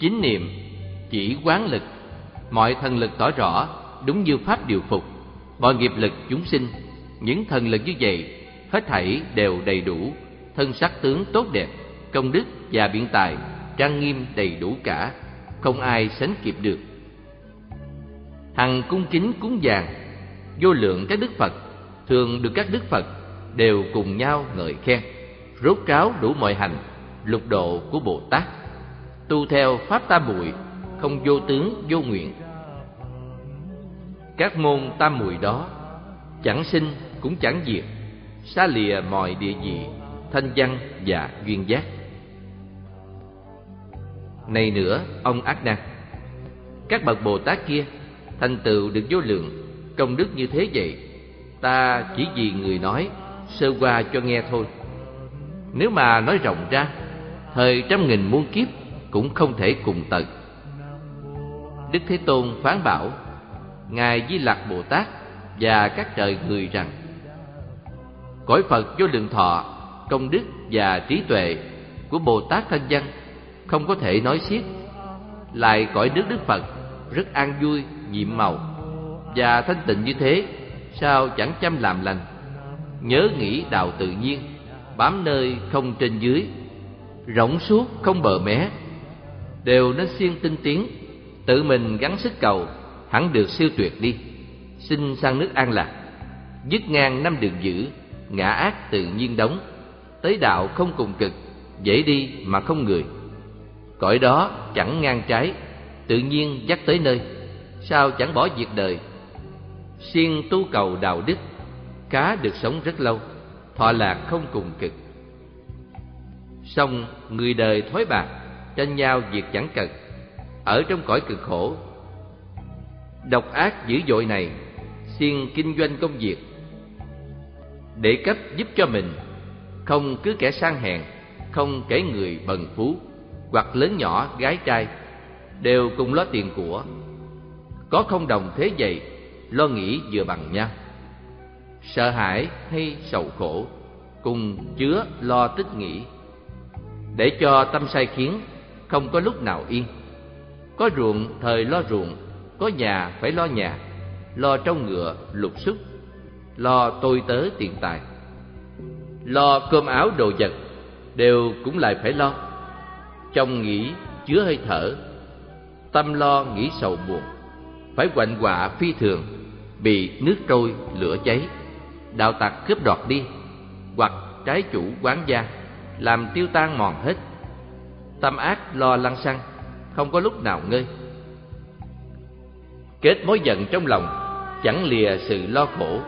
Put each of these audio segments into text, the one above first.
Chính niệm chỉ quán lực, mọi thần lực tỏ rõ đúng như pháp điều phục, mọi nghiệp lực chúng sinh, những thần lực như vậy hết thảy đều đầy đủ, thân sắc tướng tốt đẹp, công đức và biện tài trang nghiêm đầy đủ cả, không ai sánh kịp được. Hằng cung kính cúng dường, vô lượng các đức Phật, thường được các đức Phật đều cùng nhau ngợi khen, rốt ráo đủ mọi hành, lục độ của Bồ Tát. Tu theo pháp tam muội, không vô tướng vô nguyện. Các môn tam muội đó chẳng sinh cũng chẳng diệt, xa lìa mọi địa vị, thanh văn và duyên giác. Này nữa, ông Ác nan các bậc Bồ Tát kia thành tựu được vô lượng công đức như thế vậy, ta chỉ vì người nói sơ qua cho nghe thôi. Nếu mà nói rộng ra, thời trăm nghìn muôn kiếp cũng không thể cùng tận. Đức Thế Tôn phán bảo, Ngài Di Lặc Bồ Tát và các trời người rằng, Cõi Phật vô lượng thọ, công đức và trí tuệ của Bồ Tát Thanh Văn không có thể nói xiết. Lại cõi nước Đức Phật rất an vui, nhiệm màu và thanh tịnh như thế, sao chẳng chăm làm lành? Nhớ nghĩ đạo tự nhiên, bám nơi không trên dưới, rộng suốt không bờ mé, đều nên siêng tinh tiến, tự mình gắng sức cầu, hẳn được siêu tuyệt đi. Xin sang nước an lạc, dứt ngang năm đường dữ, ngã ác tự nhiên đóng, tới đạo không cùng cực, dễ đi mà không người. Cõi đó chẳng ngang trái, tự nhiên dắt tới nơi, sao chẳng bỏ việc đời. Siêng tu cầu đạo đức, cá được sống rất lâu, thọ lạc không cùng cực. Song người đời thối bạc, tranh nhau việc chẳng cần, ở trong cõi cực khổ. Độc ác dữ dội này, siêng kinh doanh công việc, để cấp giúp cho mình, không cứ kẻ sang hèn, không kể người bần phú hoặc lớn nhỏ gái trai đều cùng lo tiền của có không đồng thế vậy lo nghĩ vừa bằng nhau sợ hãi hay sầu khổ cùng chứa lo tích nghĩ để cho tâm sai khiến không có lúc nào yên. Có ruộng, thời lo ruộng, có nhà, phải lo nhà. Lo trong ngựa, lục xúc. Lo tôi tớ tiền tài. Lo cơm áo đồ vật, đều cũng lại phải lo. Trong nghĩ, chứa hơi thở. Tâm lo nghĩ sầu buồn. Phải quạnh quạ phi thường, bị nước trôi lửa cháy. Đạo tặc cướp đoạt đi, hoặc trái chủ quán gia, làm tiêu tan mòn hết tâm ác lo lăng xăng, không có lúc nào ngơi. Kết mối giận trong lòng, chẳng lìa sự lo khổ.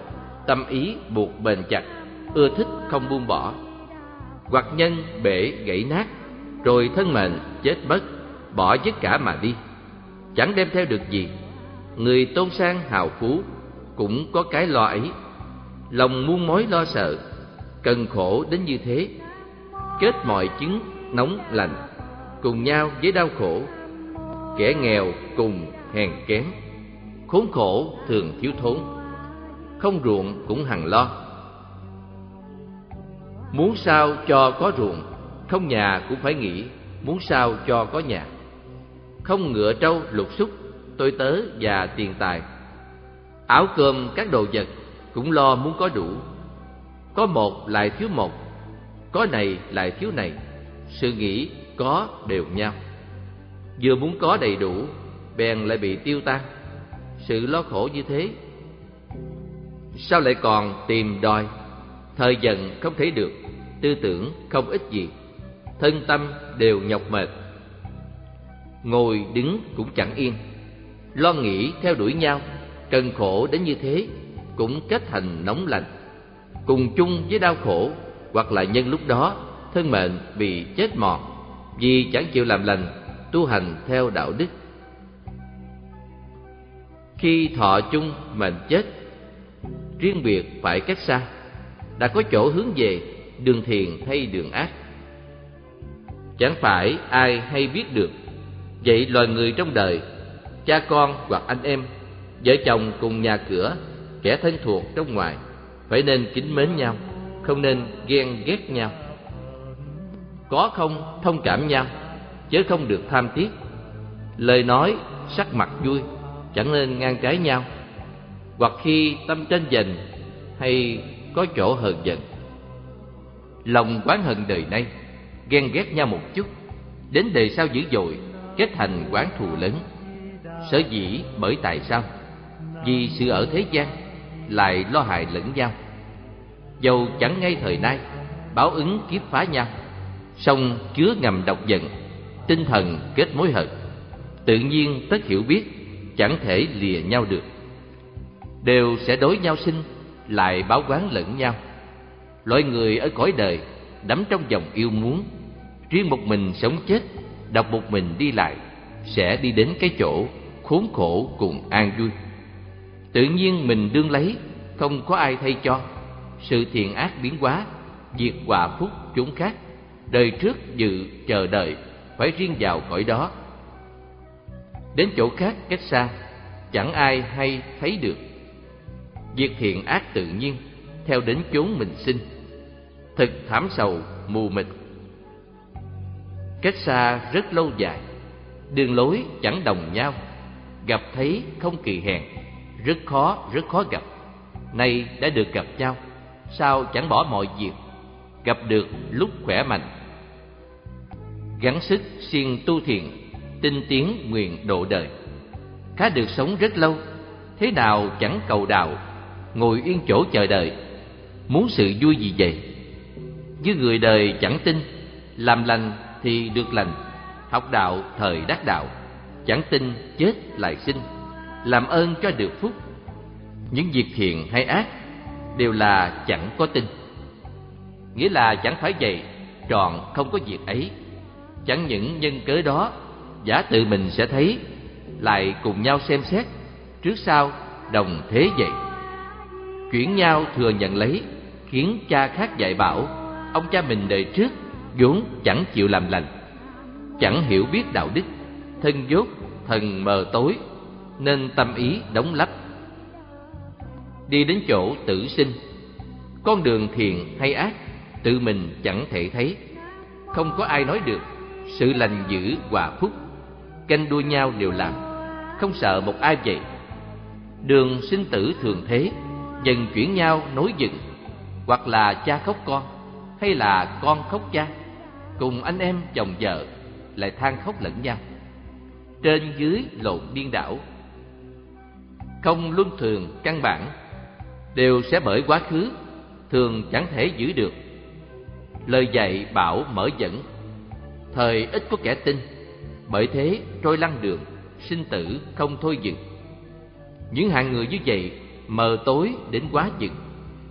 Tâm ý buộc bền chặt, ưa thích không buông bỏ. Hoặc nhân bể gãy nát, rồi thân mệnh chết mất, bỏ tất cả mà đi. Chẳng đem theo được gì. Người tôn sang hào phú cũng có cái lo ấy. Lòng muôn mối lo sợ, cần khổ đến như thế. Kết mọi chứng nóng lành cùng nhau với đau khổ. Kẻ nghèo cùng hèn kém, khốn khổ thường thiếu thốn, không ruộng cũng hằng lo. Muốn sao cho có ruộng, không nhà cũng phải nghĩ muốn sao cho có nhà. Không ngựa trâu lục xúc, tôi tớ và tiền tài. Áo cơm các đồ vật cũng lo muốn có đủ. Có một lại thiếu một, có này lại thiếu này. Sự nghĩ có đều nhau. Vừa muốn có đầy đủ, bèn lại bị tiêu tan. Sự lo khổ như thế. Sao lại còn tìm đòi? Thời dần không thể được, tư tưởng không ích gì. Thân tâm đều nhọc mệt. Ngồi đứng cũng chẳng yên. Lo nghĩ theo đuổi nhau, cần khổ đến như thế, cũng kết thành nóng lạnh cùng chung với đau khổ, hoặc là nhân lúc đó, thân mệnh bị chết mòn vì chẳng chịu làm lành, tu hành theo đạo đức. Khi thọ chung mệnh chết, riêng biệt phải cách xa, đã có chỗ hướng về đường thiền hay đường ác. Chẳng phải ai hay biết được, vậy loài người trong đời, cha con hoặc anh em, vợ chồng cùng nhà cửa, kẻ thân thuộc trong ngoài, phải nên kính mến nhau, không nên ghen ghét nhau có không, thông cảm nhau chứ không được tham tiếc. Lời nói, sắc mặt vui, chẳng nên ngang trái nhau. Hoặc khi tâm tranh giành, hay có chỗ hờn giận. Lòng quán hận đời nay, ghen ghét nhau một chút, đến đời sau dữ dội, kết thành quán thù lớn. Sở dĩ, bởi tại sao? Vì sự ở thế gian, lại lo hại lẫn nhau. Dầu chẳng ngay thời nay, báo ứng kiếp phá nhau song chứa ngầm độc giận tinh thần kết mối hận tự nhiên tất hiểu biết, chẳng thể lìa nhau được. Đều sẽ đối nhau sinh, lại báo quán lẫn nhau. Loại người ở cõi đời, đắm trong dòng yêu muốn. Riêng một mình sống chết độc một mình đi lại, sẽ đi đến cái chỗ khốn khổ cùng an vui. Tự nhiên mình đương lấy, không có ai thay cho. Sự thiện ác biến hóa, diệt hòa phúc chúng khác đời trước dự chờ đợi, phải riêng vào cõi đó. Đến chỗ khác, cách xa, chẳng ai hay thấy được. Việc thiện ác tự nhiên, theo đến chốn mình sinh, thực thảm sầu, mù mịt. Cách xa rất lâu dài, đường lối chẳng đồng nhau, gặp thấy không kỳ hèn, rất khó rất khó gặp. Nay đã được gặp nhau, sao chẳng bỏ mọi việc? Gặp được lúc khỏe mạnh. Gắng sức siêng tu thiền, tinh tiến nguyện độ đời. Khá được sống rất lâu thế nào chẳng cầu đạo ngồi yên chỗ chờ đợi. Muốn sự vui gì vậy? Như người đời chẳng tin làm lành thì được lành. Học đạo thời đắc đạo chẳng tin chết lại sinh. Làm ơn cho được phúc. Những việc thiện hay ác đều là chẳng có tin nghĩa là chẳng phải vậy, tròn không có việc ấy. Chẳng những nhân cớ đó, giả tự mình sẽ thấy, lại cùng nhau xem xét, trước sau đồng thế vậy. Chuyển nhau thừa nhận lấy, khiến cha khác dạy bảo, ông cha mình đời trước vốn chẳng chịu làm lành. Chẳng hiểu biết đạo đức, thân dốt, thần mờ tối, nên tâm ý đóng lấp đi đến chỗ tử sinh, con đường thiện hay ác tự mình chẳng thể thấy. Không có ai nói được, sự lành dữ hòa phúc, canh đua nhau đều làm không sợ một ai vậy. Đường sinh tử thường thế dần chuyển nhau nối dựng. Hoặc là cha khóc con, hay là con khóc cha, cùng anh em chồng vợ lại than khóc lẫn nhau. Trên dưới lộn điên đảo. Không luân thường căn bản, đều sẽ bởi quá khứ, thường chẳng thể giữ được lời dạy bảo mở dẫn. Thời ít có kẻ tin, bởi thế trôi lăn đường, sinh tử không thôi dừng. Những hạng người như vậy mờ tối đến quá dừng,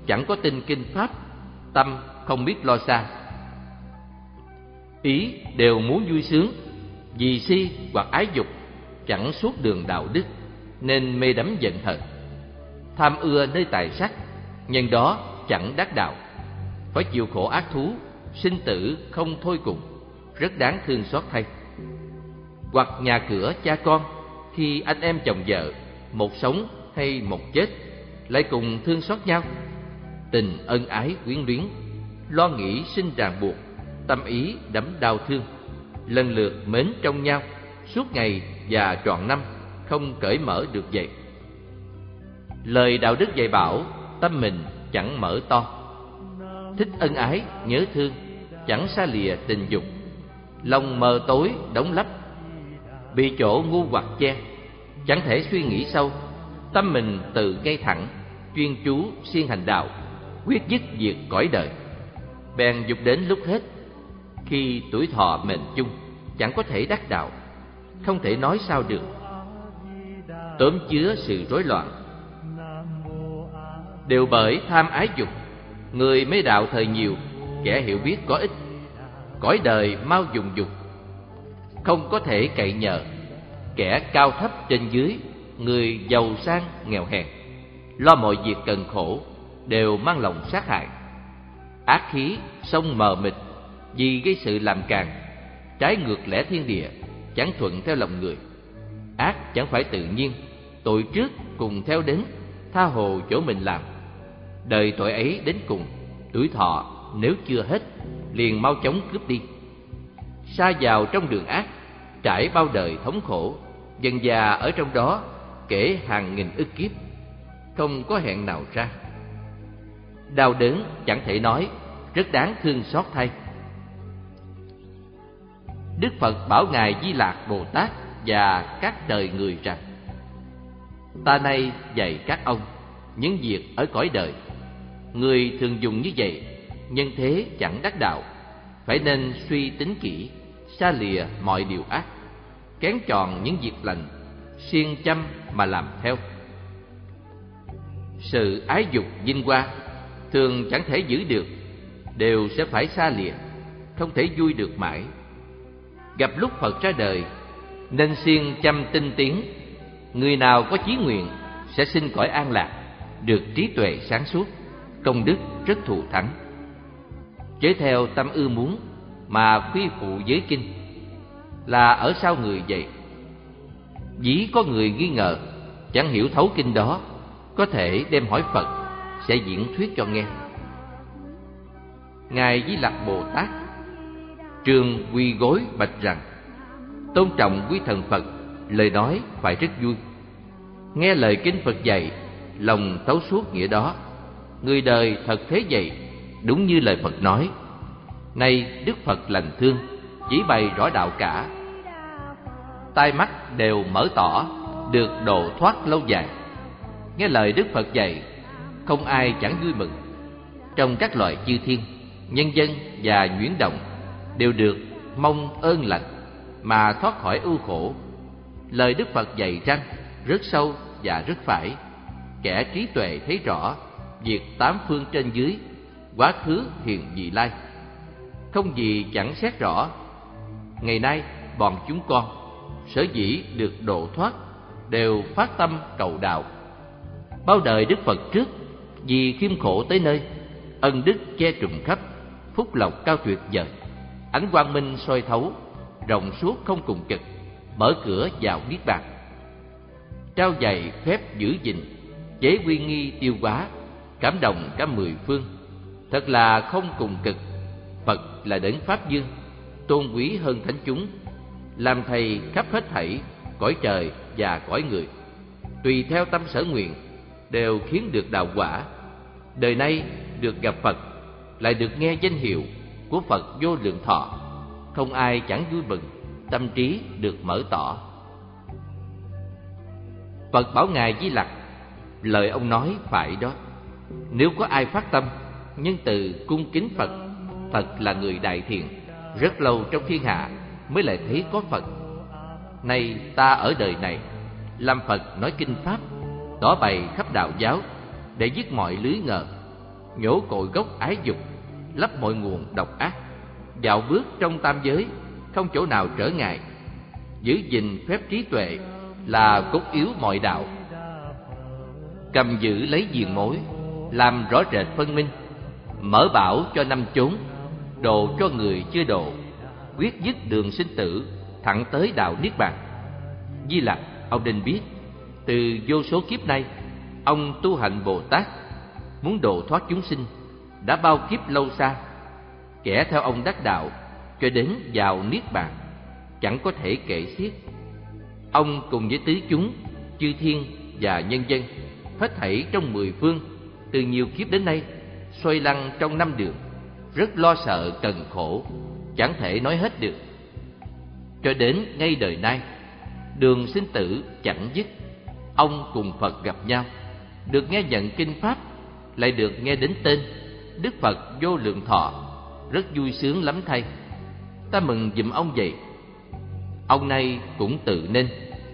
chẳng có tin kinh pháp, tâm không biết lo xa. Ý đều muốn vui sướng, vì si hoặc ái dục chẳng suốt đường đạo đức nên mê đắm giận hờn. Tham ưa nơi tài sắc, nhân đó chẳng đắc đạo phải chịu khổ ác thú, sinh tử không thôi cùng, rất đáng thương xót thay. Hoặc nhà cửa cha con, khi anh em chồng vợ, một sống hay một chết, lại cùng thương xót nhau. Tình ân ái quyến luyến, lo nghĩ sinh ràng buộc, tâm ý đẫm đau thương, lần lượt mến trong nhau, suốt ngày và trọn năm, không cởi mở được vậy lời đạo đức dạy bảo, tâm mình chẳng mở to thích ân ái, nhớ thương, chẳng xa lìa tình dục. Lòng mờ tối, đóng lấp. Bị chỗ ngu hoặc che, chẳng thể suy nghĩ sâu. Tâm mình tự ngay thẳng, chuyên chú siêng hành đạo, quyết dứt việc cõi đời. Bèn dục đến lúc hết, khi tuổi thọ mệnh chung, chẳng có thể đắc đạo, không thể nói sao được. Tóm chứa sự rối loạn. Đều bởi tham ái dục người mê đạo thời nhiều, kẻ hiểu biết có ít cõi đời mau dùng dục, không có thể cậy nhờ. Kẻ cao thấp trên dưới, người giàu sang, nghèo hèn. Lo mọi việc cần khổ, đều mang lòng sát hại. Ác khí, sông mờ mịt, vì gây sự làm càng trái ngược lẽ thiên địa, chẳng thuận theo lòng người. Ác chẳng phải tự nhiên, tội trước cùng theo đến, tha hồ chỗ mình làm đời tội ấy đến cùng, tuổi thọ nếu chưa hết, liền mau chóng cướp đi. Xa vào trong đường ác, trải bao đời thống khổ, dần già ở trong đó, kể hàng nghìn ức kiếp, không có hẹn nào ra. Đau đớn chẳng thể nói, rất đáng thương xót thay. Đức phật bảo ngài di lạc bồ tát và các đời người rằng, ta nay dạy các ông những việc ở cõi đời người thường dùng như vậy, nhân thế chẳng đắc đạo. Phải nên suy tính kỹ, xa lìa mọi điều ác, kén chọn những việc lành, siêng chăm mà làm theo. Sự ái dục vinh hoa thường chẳng thể giữ được, đều sẽ phải xa lìa, không thể vui được mãi. Gặp lúc phật ra đời, nên siêng chăm tinh tiến, người nào có chí nguyện sẽ sinh cõi an lạc, được trí tuệ sáng suốt công đức rất thù thắng. Chế theo tâm ưa muốn mà quy phụ giới kinh, là ở sau người vậy. Dĩ có người nghi ngờ, chẳng hiểu thấu kinh đó, có thể đem hỏi phật, sẽ diễn thuyết cho nghe. Ngài di lặc bồ tát, trường quy gối bạch rằng, tôn trọng quý thần phật, lời nói phải rất vui. Nghe lời kinh phật dạy, lòng thấu suốt nghĩa đó người đời thật thế vậy? Đúng như lời phật nói. Nay đức phật lành thương, chỉ bày rõ đạo cả. Tai mắt đều mở tỏ, được độ thoát lâu dài. Nghe lời đức phật dạy, không ai chẳng vui mừng. Trong các loại chư thiên, nhân dân và nhuyễn động đều được mong ơn lành, mà thoát khỏi ưu khổ. Lời đức phật dạy rằng rất sâu và rất phải, kẻ trí tuệ thấy rõ diệt tám phương trên dưới, quá khứ, hiện vị lai. Không gì chẳng xét rõ. Ngày nay, bọn chúng con, sở dĩ được độ thoát, đều phát tâm cầu đạo. Bao đời đức phật trước, vì khiêm khổ tới nơi, ân đức che trùm khắp, phúc lộc cao tuyệt vời. Ánh quang minh soi thấu, rộng suốt không cùng cực, mở cửa vào niết bàn. Trao dạy phép giữ gìn, chế quy nghi tiêu hóa cảm động cả mười phương. Thật là không cùng cực. Phật là đấng pháp dương, tôn quý hơn thánh chúng, làm thầy khắp hết thảy, cõi trời và cõi người. Tùy theo tâm sở nguyện, đều khiến được đạo quả. Đời nay được gặp phật, lại được nghe danh hiệu của phật vô lượng thọ. Không ai chẳng vui mừng, tâm trí được mở tỏ. Phật bảo ngài di lặc, lời ông nói phải đó nếu có ai phát tâm, nhân từ cung kính phật thật là người đại thiện, rất lâu trong thiên hạ mới lại thấy có phật. Nay ta ở đời này, làm phật nói kinh pháp, tỏ bày khắp đạo giáo để giết mọi lưới ngờ, nhổ cội gốc ái dục, lấp mọi nguồn độc ác, dạo bước trong tam giới, không chỗ nào trở ngại. Giữ gìn phép trí tuệ là cốt yếu mọi đạo. Cầm giữ lấy diền mối làm rõ rệt phân minh, mở bảo cho năm chốn độ cho người chưa độ, quyết dứt đường sinh tử, thẳng tới đạo niết bàn. Di lặc, ông nên biết, từ vô số kiếp nay, ông tu hành bồ tát, muốn độ thoát chúng sinh, đã bao kiếp lâu xa, kẻ theo ông đắc đạo, cho đến vào niết bàn, chẳng có thể kể xiết. Ông cùng với tứ chúng, chư thiên và nhân dân, hết thảy trong mười phương từ nhiều kiếp đến nay, xoay lăn trong năm đường, rất lo sợ cần khổ, chẳng thể nói hết được. Cho đến ngay đời nay, đường sinh tử chẳng dứt, ông cùng phật gặp nhau, được nghe nhận kinh pháp, lại được nghe đến tên, đức phật vô lượng thọ, rất vui sướng lắm thay. Ta mừng giùm ông vậy. Ông nay cũng tự nên,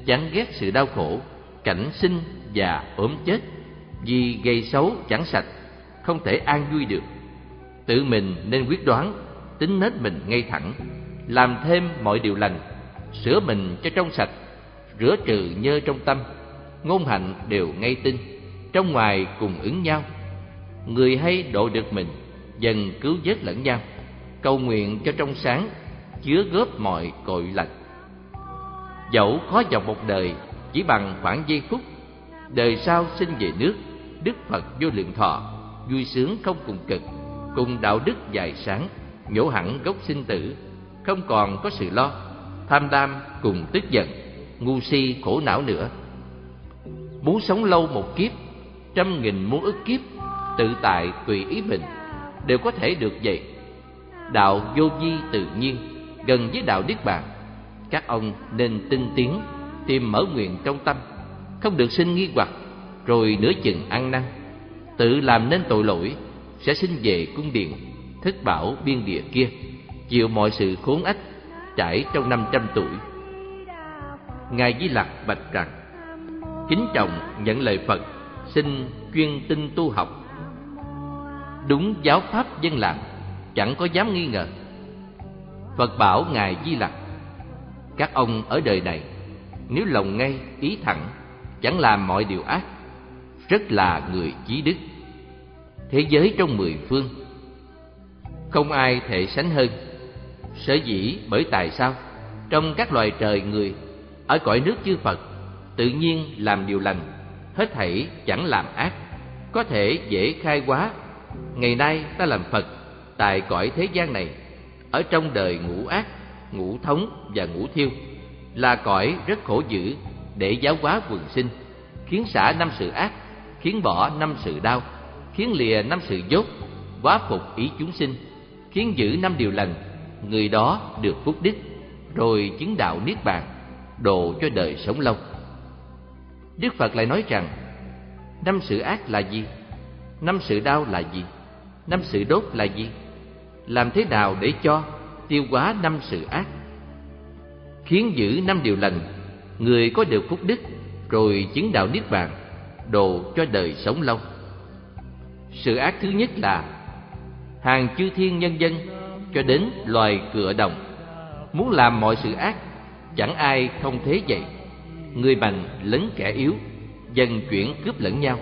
chán ghét sự đau khổ, cảnh sinh và ốm chết vì gây xấu chẳng sạch, không thể an vui được. Tự mình nên quyết đoán, tính nết mình ngay thẳng, làm thêm mọi điều lành, sửa mình cho trong sạch, rửa trừ nhơ trong tâm. Ngôn hạnh đều ngay tinh trong ngoài cùng ứng nhau. Người hay độ được mình, dần cứu vớt lẫn nhau. Cầu nguyện cho trong sáng, chứa góp mọi cội lành. Dẫu khó dòng một đời, chỉ bằng khoảng giây phút đời sau sinh về nước đức phật vô lượng thọ vui sướng không cùng cực cùng đạo đức dài sáng nhổ hẳn gốc sinh tử không còn có sự lo tham lam cùng tức giận, ngu si khổ não nữa. Muốn sống lâu một kiếp, trăm nghìn muôn ức kiếp, tự tại tùy ý mình, đều có thể được vậy. Đạo vô vi tự nhiên, gần với đạo Niết Bàn. Các ông nên tinh tiến, tìm mở nguyện trong tâm, không được sinh nghi hoặc, rồi nửa chừng ăn năn. Tự làm nên tội lỗi, sẽ sinh về cung điện, thất bảo biên địa kia, chịu mọi sự khốn ách, trải trong năm trăm tuổi. Ngài Di Lặc bạch rằng, kính trọng nhận lời Phật, xin chuyên tinh tu học. Đúng giáo pháp dân làm, chẳng có dám nghi ngờ. Phật bảo Ngài Di Lặc, các ông ở đời này, nếu lòng ngay, ý thẳng, chẳng làm mọi điều ác, rất là người chí đức. Thế giới trong mười phương, không ai thể sánh hơn. Sở dĩ bởi tại sao, trong các loài trời người, ở cõi nước chư Phật, tự nhiên làm điều lành, hết thảy chẳng làm ác, có thể dễ khai quá. Ngày nay ta làm Phật, tại cõi thế gian này, ở trong đời ngũ ác, ngũ thống và ngũ thiêu, là cõi rất khổ dữ để giáo hóa quần sinh, khiến xả năm sự ác, khiến bỏ năm sự đau, khiến lìa năm sự dốt, quá phục ý chúng sinh, khiến giữ năm điều lành, người đó được phúc đức, rồi chứng đạo niết bàn, độ cho đời sống lâu. Đức Phật lại nói rằng, năm sự ác là gì? Năm sự đau là gì? Năm sự đốt là gì? Làm thế nào để cho tiêu hóa năm sự ác? Khiến giữ năm điều lành, người có được phúc đức, rồi chứng đạo niết bàn, đồ cho đời sống lâu. Sự ác thứ nhất là hàng chư thiên nhân dân cho đến loài cựa đồng muốn làm mọi sự ác chẳng ai không thế vậy người mạnh lấn kẻ yếu dần chuyển cướp lẫn nhau.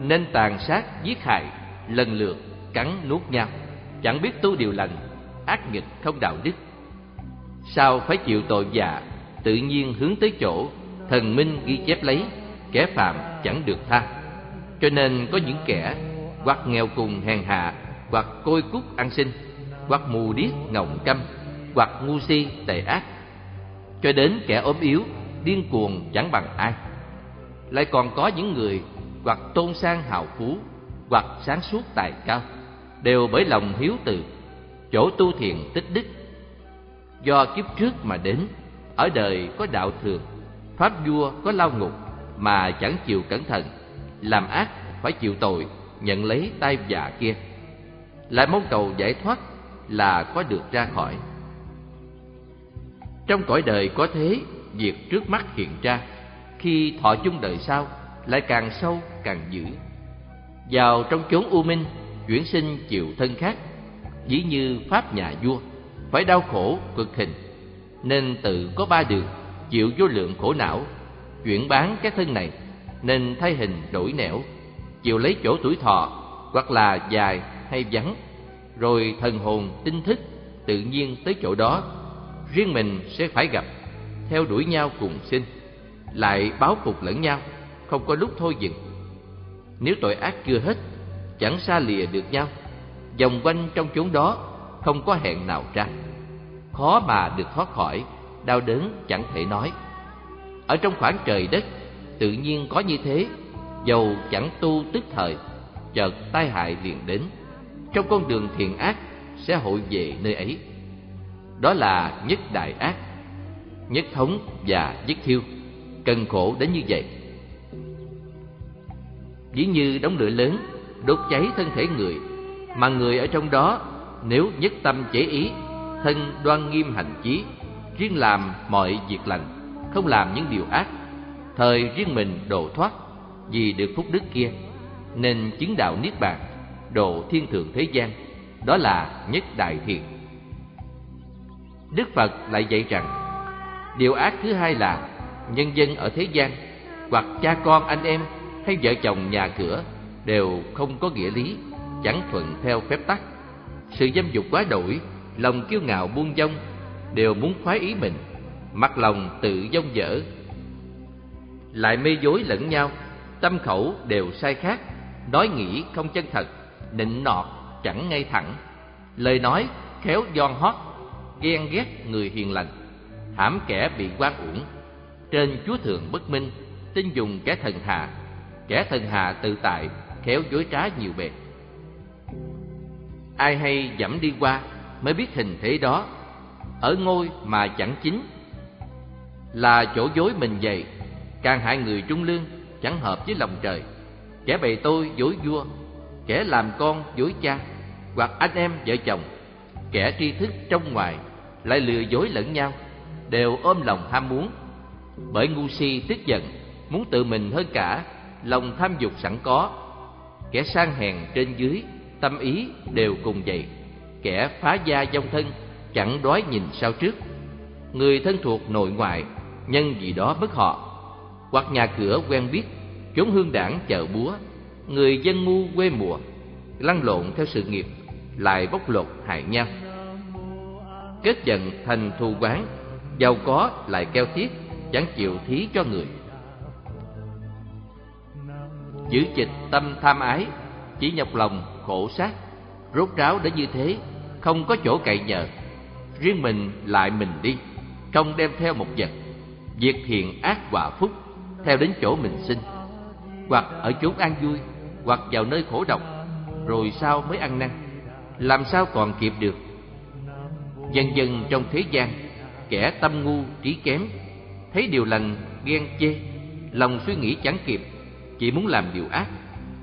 Nên tàn sát giết hại lần lượt cắn nuốt nhau. Chẳng biết tu điều lành ác nghịch không đạo đức. Sao phải chịu tội già tự nhiên hướng tới chỗ thần minh ghi chép lấy, kẻ phạm chẳng được tha. Cho nên có những kẻ hoặc nghèo cùng hèn hạ, hoặc côi cút ăn sinh hoặc mù điếc ngọng câm, hoặc ngu si tệ ác. Cho đến kẻ ốm yếu, điên cuồng chẳng bằng ai. Lại còn có những người hoặc tôn sang hào phú, hoặc sáng suốt tài cao, đều bởi lòng hiếu từ, chỗ tu thiền tích đức. Do kiếp trước mà đến ở đời có đạo thường, pháp vua có lao ngục mà chẳng chịu cẩn thận, làm ác phải chịu tội, nhận lấy tai vạ kia. Lại mong cầu giải thoát là có được ra khỏi. Trong cõi đời có thế, việc trước mắt hiện ra, khi thọ chung đời sau, lại càng sâu càng dữ. Vào trong chốn u minh, chuyển sinh chịu thân khác, dĩ như pháp nhà vua, phải đau khổ cực hình nên tự có ba đường, chịu vô lượng khổ não, chuyển bán cái thân này, nên thay hình đổi nẻo, chịu lấy chỗ tuổi thọ, hoặc là dài hay vắng, rồi thần hồn tinh thức tự nhiên tới chỗ đó, riêng mình sẽ phải gặp, theo đuổi nhau cùng sinh, lại báo phục lẫn nhau, không có lúc thôi dừng. Nếu tội ác chưa hết, chẳng xa lìa được nhau, vòng quanh trong chốn đó không có hẹn nào ra khó mà được thoát khỏi, đau đớn chẳng thể nói. Ở trong khoảng trời đất, tự nhiên có như thế, dầu chẳng tu tức thời, chợt tai hại liền đến. Trong con đường thiện ác, sẽ hội về nơi ấy. Đó là nhất đại ác, nhất thống và nhất thiêu, cần khổ đến như vậy. Ví như đống lửa lớn, đốt cháy thân thể người, mà người ở trong đó, nếu nhất tâm chế ý thân đoan nghiêm hành chí, riêng làm mọi việc lành, không làm những điều ác. Thời riêng mình độ thoát, vì được phúc đức kia, nên chứng đạo niết bàn, độ thiên thượng thế gian, đó là nhất đại thiện. Đức phật lại dạy rằng, điều ác thứ hai là nhân dân ở thế gian, hoặc cha con, anh em hay vợ chồng nhà cửa đều không có nghĩa lý, chẳng thuận theo phép tắc. Sự dâm dục quá đổi lòng kiêu ngạo buông dông, đều muốn khoái ý mình mặt lòng tự dông dở. Lại mê dối lẫn nhau, tâm khẩu đều sai khác, nói nghĩ không chân thật, nịnh nọt chẳng ngay thẳng. Lời nói khéo giòn hót, ghen ghét người hiền lành, hãm kẻ bị quan uổng. Trên chúa thượng bất minh, tin dùng kẻ thần hạ kẻ thần hạ tự tại, khéo dối trá nhiều bề. Ai hay dẫm đi qua mới biết hình thế đó. Ở ngôi mà chẳng chính là chỗ dối mình vậy càng hại người trung lương chẳng hợp với lòng trời. Kẻ bày tôi dối vua, kẻ làm con dối cha, hoặc anh em vợ chồng, kẻ tri thức trong ngoài lại lừa dối lẫn nhau, đều ôm lòng ham muốn. Bởi ngu si tức giận, muốn tự mình hơn cả, lòng tham dục sẵn có. Kẻ sang hèn trên dưới, tâm ý đều cùng vậy kẻ phá gia dông thân, chẳng đói nhìn sao trước. Người thân thuộc nội ngoại, nhân gì đó mất họ. Hoặc nhà cửa quen biết, chốn hương đảng chợ búa. Người dân ngu quê mùa, lăn lộn theo sự nghiệp, lại bóc lột hại nhau. Kết giận thành thù quán, giàu có lại keo tiếc chẳng chịu thí cho người. Giữ chịch tâm tham ái, chỉ nhọc lòng khổ sát rốt ráo đến như thế, không có chỗ cậy nhờ. Riêng mình lại mình đi, không đem theo một vật. Việc thiện ác quả phúc, theo đến chỗ mình sinh. Hoặc ở chốn an vui, hoặc vào nơi khổ độc, rồi sao mới ăn năn? Làm sao còn kịp được? Dần dần trong thế gian, kẻ tâm ngu trí kém, thấy điều lành, ghen chê, lòng suy nghĩ chẳng kịp, chỉ muốn làm điều ác,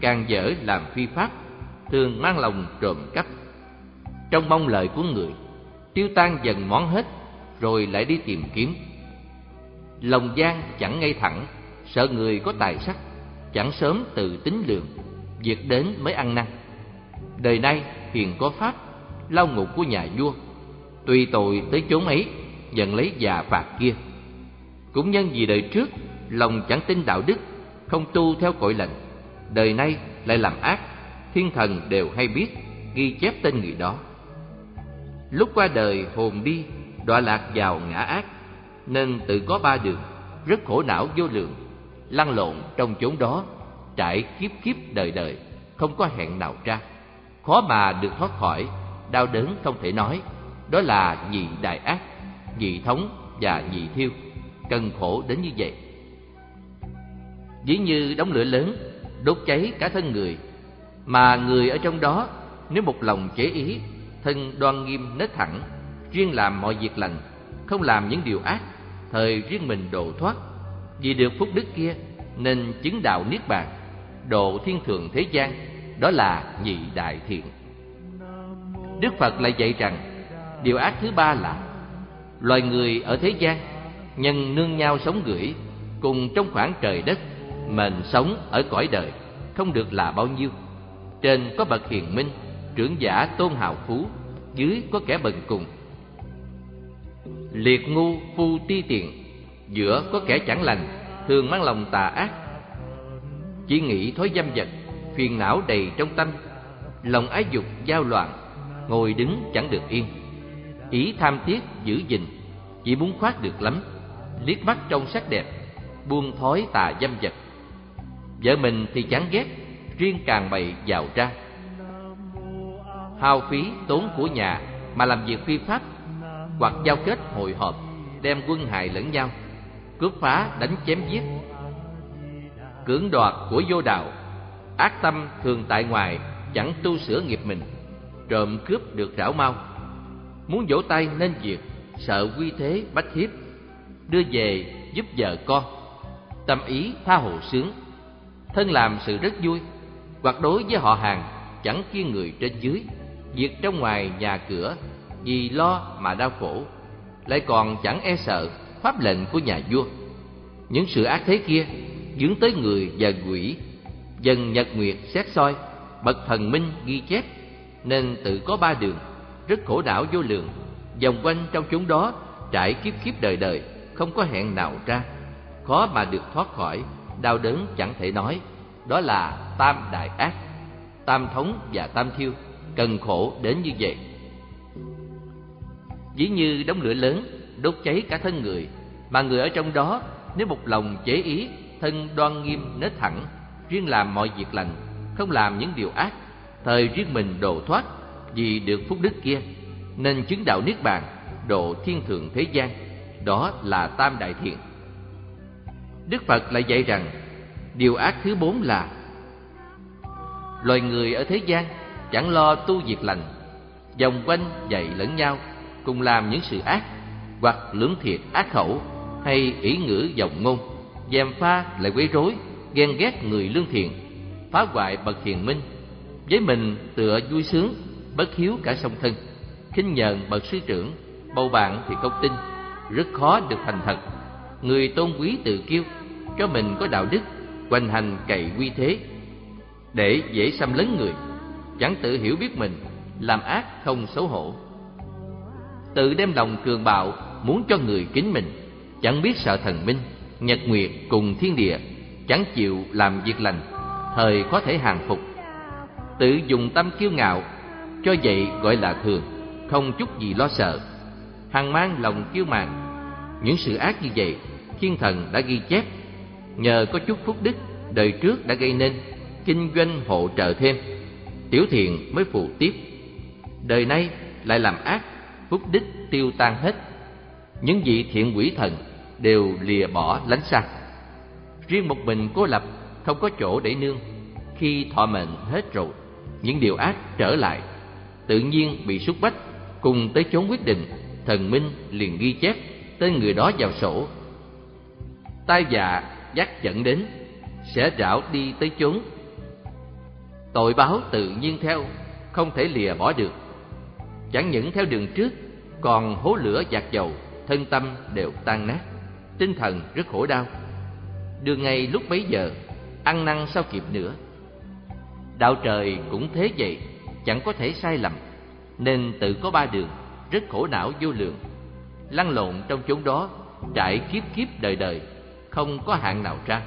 càng dở làm phi pháp thường mang lòng trộm cắp. Trong mong lợi của người, tiêu tan dần món hết, rồi lại đi tìm kiếm. Lòng gian chẳng ngay thẳng, sợ người có tài sắc, chẳng sớm tự tính lượng việc đến mới ăn năn. Đời nay hiền có pháp lao ngục của nhà vua tùy tội tới chốn ấy dần lấy già phạt kia. Cũng nhân vì đời trước, lòng chẳng tin đạo đức, không tu theo cội lệnh đời nay lại làm ác thiên thần đều hay biết, ghi chép tên người đó. Lúc qua đời hồn đi đọa lạc vào ngã ác, nên tự có ba đường, rất khổ não vô lượng, lăn lộn trong chốn đó, trải kiếp kiếp đời đời, không có hẹn nào ra. Khó mà được thoát khỏi, đau đớn không thể nói, đó là nhị đại ác nhị thống và nhị thiêu, cần khổ đến như vậy. Dĩ như đống lửa lớn, đốt cháy cả thân người mà người ở trong đó, nếu một lòng chế ý, thân đoan nghiêm nết thẳng riêng làm mọi việc lành, không làm những điều ác, thời riêng mình độ thoát. Vì được phúc đức kia, nên chứng đạo niết bàn, độ thiên thượng thế gian, đó là nhị đại thiện. Đức phật lại dạy rằng, điều ác thứ ba là, loài người ở thế gian, nhân nương nhau sống gửi, cùng trong khoảng trời đất mình sống ở cõi đời, không được là bao nhiêu trên có bậc hiền minh, trưởng giả tôn hào phú, dưới có kẻ bần cùng. Liệt ngu phu ti tiện giữa có kẻ chẳng lành, thường mang lòng tà ác. Chỉ nghĩ thói dâm vật phiền não đầy trong tâm, lòng ái dục giao loạn, ngồi đứng chẳng được yên. Ý tham tiếc giữ gìn, chỉ muốn khoác được lắm, liếc mắt trong sắc đẹp, buông thói tà dâm vật vợ mình thì chán ghét riêng càng bậy giàu ra. Hao phí tốn của nhà mà làm việc phi pháp hoặc giao kết hội họp đem quân hại lẫn nhau, cướp phá đánh chém giết. Cưỡng đoạt của vô đạo, ác tâm thường tại ngoài, chẳng tu sửa nghiệp mình, trộm cướp được rảo mau. Muốn vỗ tay nên việc sợ quy thế bách hiếp, đưa về giúp vợ con. Tâm ý tha hồ sướng, thân làm sự rất vui hoặc đối với họ hàng, chẳng kiêng người trên dưới, việc trong ngoài nhà cửa, vì lo mà đau khổ, lại còn chẳng e sợ pháp lệnh của nhà vua. Những sự ác thế kia dướng tới người và quỷ, dần nhật nguyệt xét soi, bậc thần minh ghi chép, nên tự có ba đường, rất khổ não vô lượng, vòng quanh trong chúng đó trải kiếp kiếp đời đời, không có hẹn nào ra, khó mà được thoát khỏi, đau đớn chẳng thể nói đó là tam đại ác tam thống và tam thiêu cần khổ đến như vậy ví như đống lửa lớn đốt cháy cả thân người mà người ở trong đó nếu một lòng chế ý thân đoan nghiêm nết thẳng riêng làm mọi việc lành không làm những điều ác thời riêng mình độ thoát vì được phúc đức kia nên chứng đạo niết bàn độ thiên thượng thế gian đó là tam đại thiện. Đức Phật lại dạy rằng, điều ác thứ bốn là loài người ở thế gian chẳng lo tu việc lành, vòng quanh dạy lẫn nhau, cùng làm những sự ác hoặc lưỡng thiệt ác khẩu hay ý ngữ dòng ngôn, gièm pha lại quấy rối, ghen ghét người lương thiện, phá hoại bậc hiền minh, với mình tựa vui sướng, bất hiếu cả song thân, khinh nhờn bậc sư trưởng, bầu bạn thì không tin, rất khó được thành thật. Người tôn quý tự kiêu, cho mình có đạo đức, hoành hành cậy quy thế, để dễ xâm lấn người, chẳng tự hiểu biết mình, làm ác không xấu hổ. Tự đem lòng cường bạo, muốn cho người kính mình, chẳng biết sợ thần minh, nhật nguyệt cùng thiên địa, chẳng chịu làm việc lành, thời có thể hàng phục. Tự dùng tâm kiêu ngạo, cho vậy gọi là thường, không chút gì lo sợ. Hằng mang lòng kiêu mạn, những sự ác như vậy, thiên thần đã ghi chép, nhờ có chút phúc đức đời trước đã gây nên, kinh doanh hộ trợ thêm, tiểu thiện mới phụ tiếp. Đời nay lại làm ác, phúc đức tiêu tan hết. Những vị thiện quỷ thần đều lìa bỏ lánh xa. Riêng một mình cô lập không có chỗ để nương, khi thọ mệnh hết rồi, những điều ác trở lại, tự nhiên bị xúc bách, cùng tới chốn quyết định, thần minh liền ghi chép tên người đó vào sổ. Tai dạ dắt dẫn đến, sẽ rảo đi tới chốn. Tội báo tự nhiên theo, không thể lìa bỏ được. Chẳng những theo đường trước, còn hố lửa giạt dầu, thân tâm đều tan nát, tinh thần rất khổ đau. Đường ngày lúc bấy giờ, ăn năn sao kịp nữa. Đạo trời cũng thế vậy, chẳng có thể sai lầm, nên tự có ba đường, rất khổ não vô lượng. Lăn lộn trong chốn đó, trải kiếp kiếp đời đời, không có hạn nào ra.